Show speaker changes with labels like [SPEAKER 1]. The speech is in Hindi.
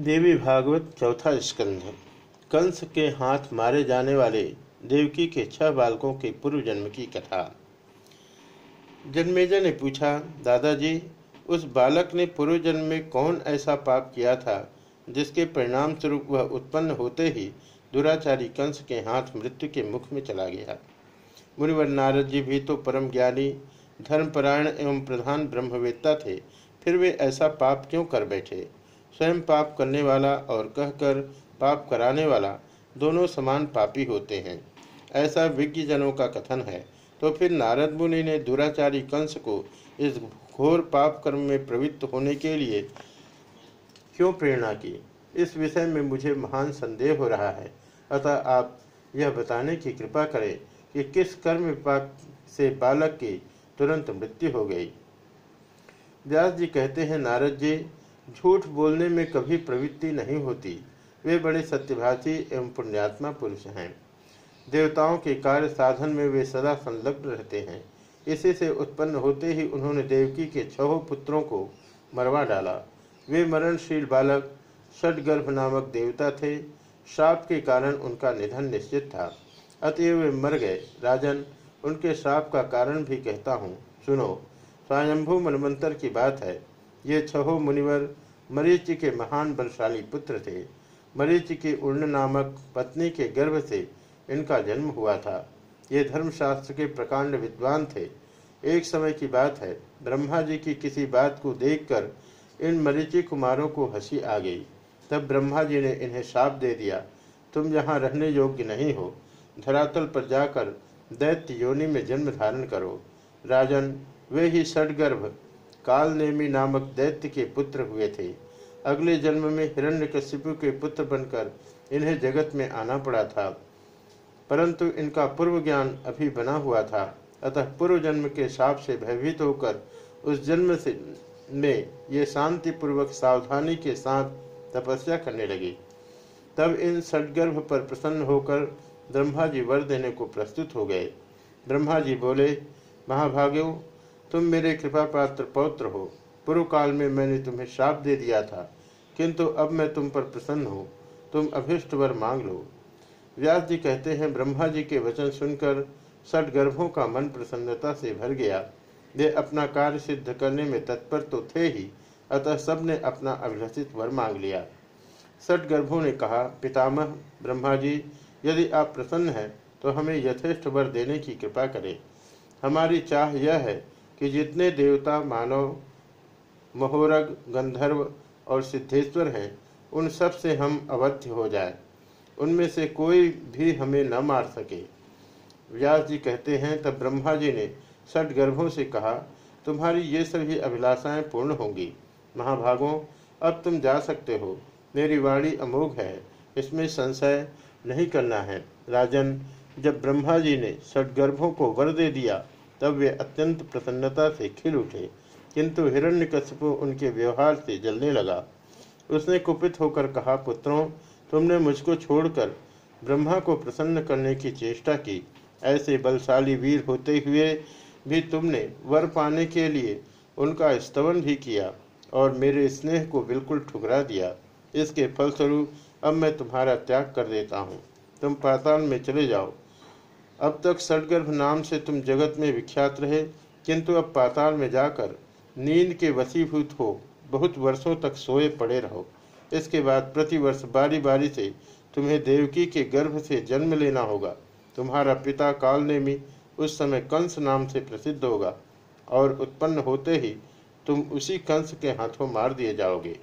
[SPEAKER 1] देवी भागवत चौथा स्कंध। कंस के हाथ मारे जाने वाले देवकी के छह बालकों के पूर्व जन्म की कथा। जन्मेजय ने पूछा, दादाजी, उस बालक ने पूर्व जन्म में कौन ऐसा पाप किया था, जिसके परिणाम स्वरूप वह उत्पन्न होते ही दुराचारी कंस के हाथ मृत्यु के मुख में चला गया? मुनिवर नारद जी भी तो परम ज्ञानी, धर्मपरायण एवं प्रधान ब्रह्मवेत्ता थे, फिर वे ऐसा पाप क्यों कर बैठे? स्वयं पाप करने वाला और कहकर पाप कराने वाला दोनों समान पापी होते हैं। ऐसा विज्ञजनों का कथन है। तो फिर नारद मुनि ने दुराचारी कंस को इस घोर पाप कर्म में प्रवृत्त होने के लिए क्यों प्रेरणा की? इस विषय में मुझे महान संदेह हो रहा है। अतः आप यह बताने की कृपा करें कि किस कर्म विपाक से बालक की तुरंत मृत्यु हो गई। व्यास जी कहते हैं, नारद जी झूठ बोलने में कभी प्रवृत्ति नहीं होती। वे बड़े सत्यभाषी एवं पुण्यात्मा पुरुष हैं। देवताओं के कार्य साधन में वे सदा संलग्न रहते हैं। इसी से उत्पन्न होते ही उन्होंने देवकी के छहों पुत्रों को मरवा डाला। वे मरणशील बालक, षडगर्भ नामक देवता थे। श्राप के कारण उनका निधन निश्चित था। अतएव वे मर गए। राजन, उनके श्राप का कारण भी कहता हूँ। सुनो स्वयंभू मनमंत्र की बात है। ये छहो मुनिवर मरीचि के महान बलशाली पुत्र थे। मरीचि की उर्ण नामक पत्नी के गर्भ से इनका जन्म हुआ था। ये धर्मशास्त्र के प्रकांड विद्वान थे। एक समय की बात है, ब्रह्मा जी की किसी बात को देखकर इन मरीचि कुमारों को हँसी आ गई। तब ब्रह्मा जी ने इन्हें शाप दे दिया, तुम यहाँ रहने योग्य नहीं हो। धरातल पर जाकर दैत्य योनि में जन्म धारण करो। राजन, वे ही सडगर्भ कालनेमी नामक दैत्य के पुत्र हुए थे। अगले जन्म में हिरण्यकशिपु के पुत्र बनकर इन्हें जगत में आना पड़ा था। परंतु इनका पूर्व ज्ञान अभी बना हुआ था। अतः पूर्व जन्म के साप से भयभीत होकर उस जन्म से में ये शांतिपूर्वक सावधानी के साथ तपस्या करने लगी। तब इन सदगर्भ पर प्रसन्न होकर ब्रह्मा जी वर देने को प्रस्तुत हो गए। ब्रह्मा जी बोले महाभाग्यो तुम मेरे कृपा पात्र पौत्र हो। पूर्व काल में मैंने तुम्हें श्राप दे दिया था, किंतु अब मैं तुम पर प्रसन्न हूँ। तुम अभिष्ट वर मांग लो। व्यास जी कहते हैं, ब्रह्मा जी के वचन सुनकर सठ गर्भों का मन प्रसन्नता से भर गया। वे अपना कार्य सिद्ध करने में तत्पर तो थे ही, अतः सबने अपना अभिलषित वर मांग लिया। सठ गर्भों ने कहा, पितामह, ब्रह्मा जी, यदि आप प्रसन्न हैं तो हमें यथेष्ट वर देने की कृपा करें। हमारी चाह यह है कि जितने देवता मानव, महोरग, गंधर्व और सिद्धेश्वर हैं, उन सबसे हम अवध्य हो जाए। उनमें से कोई भी हमें न मार सके। व्यास जी कहते हैं, तब ब्रह्मा जी ने सठ गर्भों से कहा, तुम्हारी ये सभी अभिलाषाएँ पूर्ण होंगी। महाभागों, अब तुम जा सकते हो। मेरी वाणी अमोघ है। इसमें संशय नहीं करना है। राजन, जब ब्रह्मा जी ने सटगर्भों को वर दे दिया तब वे अत्यंत प्रसन्नता से खिल उठे, किंतु हिरण्यकशिपु उनके व्यवहार से जलने लगा। उसने कुपित होकर कहा, पुत्रों, तुमने मुझको छोड़कर ब्रह्मा को प्रसन्न करने की चेष्टा की। ऐसे बलशाली वीर होते हुए भी तुमने वर पाने के लिए उनका स्तवन भी किया और मेरे स्नेह को बिल्कुल ठुकरा दिया। इसके फलस्वरूप अब मैं तुम्हारा त्याग कर देता हूँ। तुम पाताल में चले जाओ। अब तक सटगर्भ नाम से तुम जगत में विख्यात रहे, किंतु अब पाताल में जाकर नींद के वसीभूत हो, बहुत वर्षों तक सोए पड़े रहो। इसके बाद प्रतिवर्ष बारी बारी से तुम्हें देवकी के गर्भ से जन्म लेना होगा। तुम्हारा पिता काल ने भी उस समय कंस नाम से प्रसिद्ध होगा, और उत्पन्न होते ही तुम उसी कंस के हाथों मार दिए जाओगे।